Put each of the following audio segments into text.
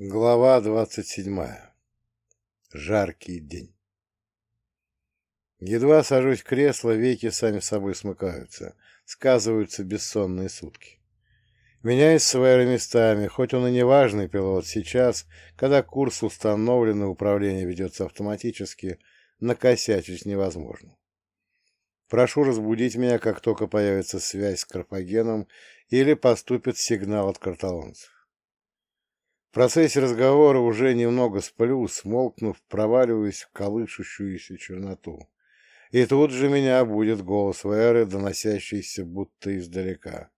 Глава двадцать седьмая. Жаркий день. Едва сажусь в кресло, веки сами собой смыкаются, сказываются бессонные сутки. Меняюсь своими местами, хоть он и не важный пилот, сейчас, когда курс установлен и управление ведется автоматически, накосячить невозможно. Прошу разбудить меня, как только появится связь с Карфагеном или поступит сигнал от карталонцев. В процессе разговора уже немного сплю, смолкнув, проваливаюсь в колышущуюся черноту. И тут же меня будет голос Вэры, доносящийся будто издалека.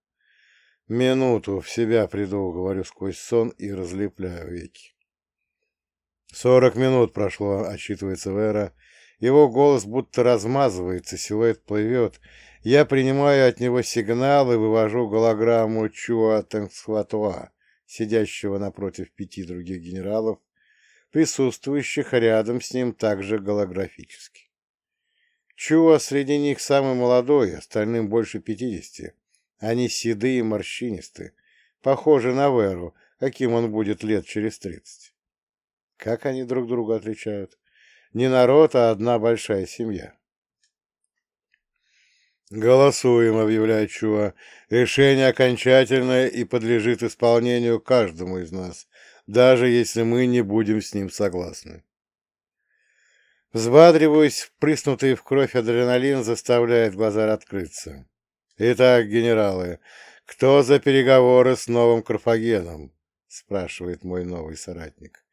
Минуту в себя приду, говорю сквозь сон и разлепляю веки. Сорок минут прошло, отчитывается Вера. Его голос будто размазывается, силуэт плывет. Я принимаю от него сигнал и вывожу голограмму Чуа Тенсхватуа сидящего напротив пяти других генералов, присутствующих рядом с ним также голографически. Чуа среди них самый молодой, остальным больше пятидесяти. Они седые и морщинистые, похожи на Веру, каким он будет лет через тридцать. Как они друг друга отличают? Не народ, а одна большая семья. «Голосуем», — объявляет Чуа. «Решение окончательное и подлежит исполнению каждому из нас, даже если мы не будем с ним согласны». Взбадриваясь, впрыснутый в кровь адреналин заставляет глаза открыться. «Итак, генералы, кто за переговоры с новым Карфагеном?» — спрашивает мой новый соратник.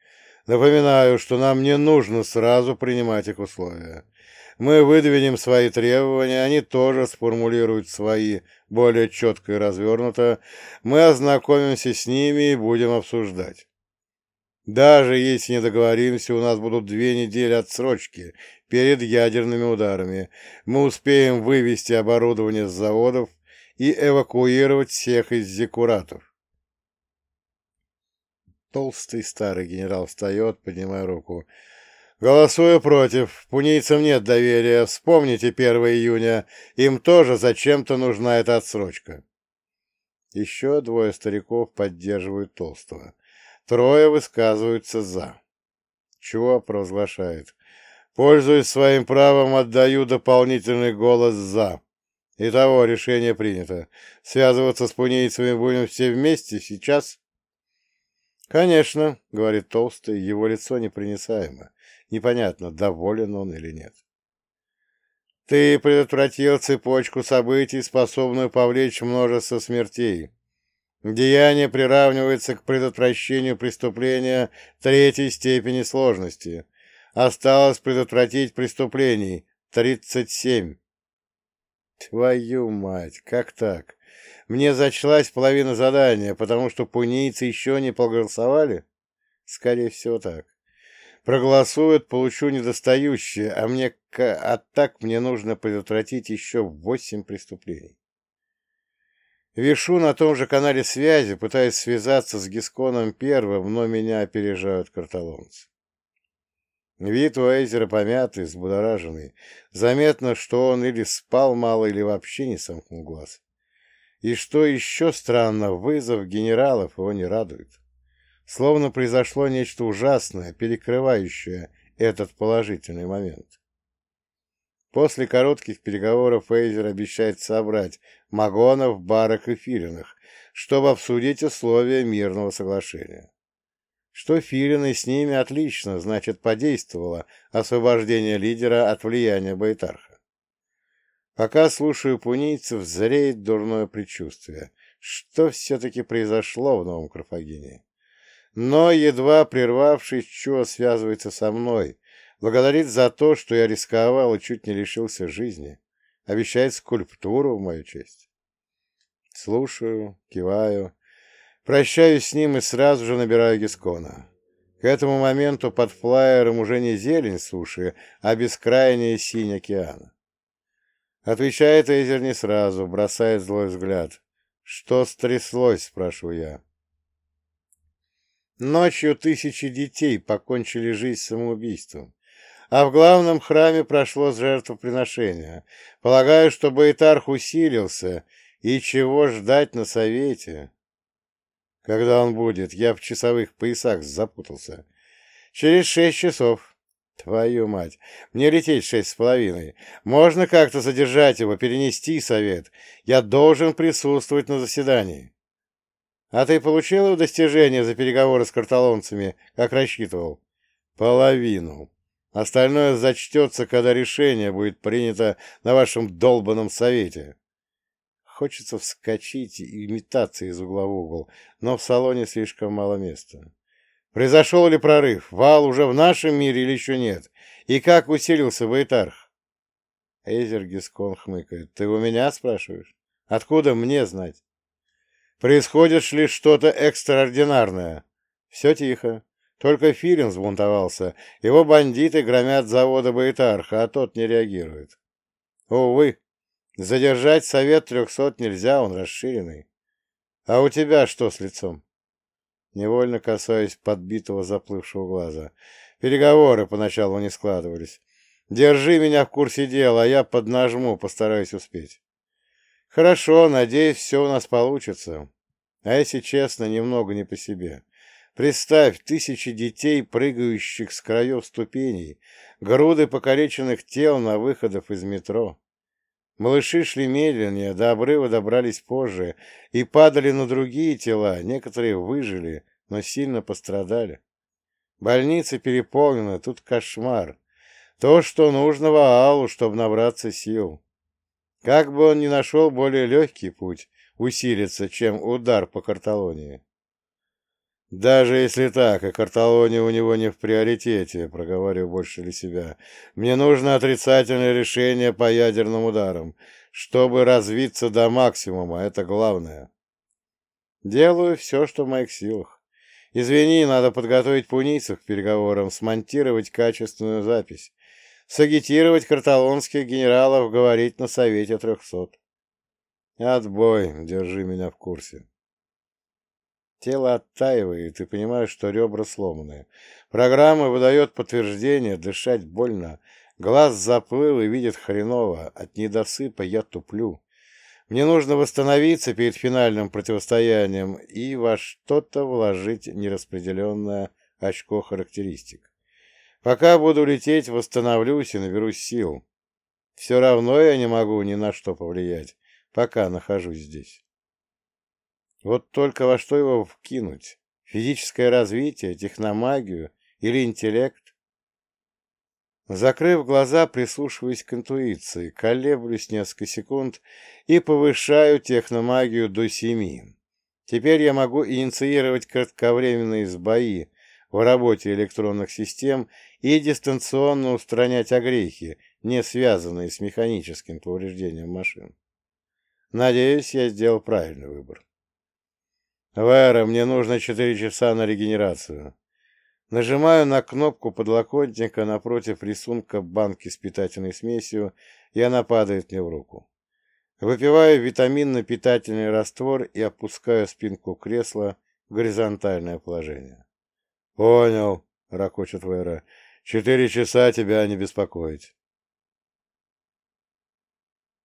«Напоминаю, что нам не нужно сразу принимать их условия. Мы выдвинем свои требования, они тоже сформулируют свои более четко и развернуто. Мы ознакомимся с ними и будем обсуждать. Даже если не договоримся, у нас будут две недели отсрочки перед ядерными ударами. Мы успеем вывести оборудование с заводов и эвакуировать всех из зекуратов. Толстый старый генерал встает, поднимая руку. Голосую против. Пунийцам нет доверия. Вспомните 1 июня. Им тоже зачем-то нужна эта отсрочка. Еще двое стариков поддерживают Толстого. Трое высказываются «за». Чего провозглашает. Пользуясь своим правом, отдаю дополнительный голос «за». Итого, решение принято. Связываться с пунийцами будем все вместе сейчас? Конечно, говорит Толстый, его лицо непроницаемо. Непонятно, доволен он или нет. Ты предотвратил цепочку событий, способную повлечь множество смертей. Деяние приравнивается к предотвращению преступления третьей степени сложности. Осталось предотвратить преступлений. Тридцать семь. Твою мать, как так? Мне зачлась половина задания, потому что пунийцы еще не проголосовали? Скорее всего, так. Проголосуют, получу недостающие, а мне а так мне нужно предотвратить еще восемь преступлений. Вешу на том же канале связи, пытаясь связаться с Гисконом первым, но меня опережают карталонцы. Вид у Эйзера помятый, взбудораженный. Заметно, что он или спал мало, или вообще не сомкнул глаз. И что еще странно, вызов генералов его не радует. Словно произошло нечто ужасное, перекрывающее этот положительный момент. После коротких переговоров Эйзер обещает собрать Магонов, Барах и Филинах, чтобы обсудить условия мирного соглашения. Что Филины с ними отлично, значит, подействовало освобождение лидера от влияния Байтарха. Пока слушаю пунийцев, зреет дурное предчувствие. Что все-таки произошло в Новом Карфагене? Но, едва прервавшись, Чо связывается со мной, благодарит за то, что я рисковал и чуть не лишился жизни, обещает скульптуру в мою честь. Слушаю, киваю, прощаюсь с ним и сразу же набираю Гискона. К этому моменту под флайером уже не зелень суши, а бескрайняя синь океана. Отвечает Эйзер не сразу, бросает злой взгляд. «Что стряслось?» — спрашиваю я. Ночью тысячи детей покончили жизнь самоубийством. А в главном храме прошло жертвоприношение. Полагаю, что Баитарх усилился, и чего ждать на совете? Когда он будет? Я в часовых поясах запутался. Через шесть часов. Твою мать! Мне лететь шесть с половиной. Можно как-то задержать его, перенести совет. Я должен присутствовать на заседании. А ты получил достижение за переговоры с карталонцами, как рассчитывал? Половину. Остальное зачтется, когда решение будет принято на вашем долбанном совете. Хочется вскочить и метаться из угла в угол, но в салоне слишком мало места. Произошел ли прорыв? Вал уже в нашем мире или еще нет? И как усилился Байтарх? Эйзер Гискон хмыкает. Ты у меня спрашиваешь? Откуда мне знать? Происходит ли что-то экстраординарное? Все тихо. Только Филин взбунтовался. Его бандиты громят завода Байтарха, а тот не реагирует. Увы, задержать совет трехсот нельзя, он расширенный. А у тебя что с лицом? Невольно касаясь подбитого заплывшего глаза. Переговоры поначалу не складывались. Держи меня в курсе дела, а я поднажму, постараюсь успеть. Хорошо, надеюсь, все у нас получится. А если честно, немного не по себе. Представь, тысячи детей, прыгающих с краев ступеней, груды покалеченных тел на выходах из метро. Малыши шли медленнее, до обрыва добрались позже и падали на другие тела, некоторые выжили, но сильно пострадали. Больницы переполнены, тут кошмар. То, что нужно Ваалу, чтобы набраться сил. Как бы он ни нашел более легкий путь усилиться, чем удар по Карталонии. «Даже если так, и Карталония у него не в приоритете», — проговариваю больше для себя, — «мне нужно отрицательное решение по ядерным ударам, чтобы развиться до максимума, это главное». Делаю все, что в моих силах. Извини, надо подготовить пунийцев к переговорам, смонтировать качественную запись, сагитировать карталонских генералов говорить на Совете трехсот. Отбой, держи меня в курсе. Тело оттаивает, и понимаешь, что ребра сломаны. Программа выдает подтверждение, дышать больно. Глаз заплыл и видит хреново. От недосыпа я туплю. Мне нужно восстановиться перед финальным противостоянием и во что-то вложить нераспределенное очко характеристик. Пока буду лететь, восстановлюсь и наберусь сил. Все равно я не могу ни на что повлиять, пока нахожусь здесь. Вот только во что его вкинуть? Физическое развитие, техномагию или интеллект? Закрыв глаза, прислушиваюсь к интуиции, колеблюсь несколько секунд и повышаю техномагию до семи. Теперь я могу инициировать кратковременные сбои в работе электронных систем и дистанционно устранять огрехи, не связанные с механическим повреждением машин. Надеюсь, я сделал правильный выбор. «Вера, мне нужно четыре часа на регенерацию». Нажимаю на кнопку подлокотника напротив рисунка банки с питательной смесью, и она падает мне в руку. Выпиваю витаминно-питательный раствор и опускаю спинку кресла в горизонтальное положение. «Понял», — ракочет Вера. «Четыре часа тебя не беспокоить».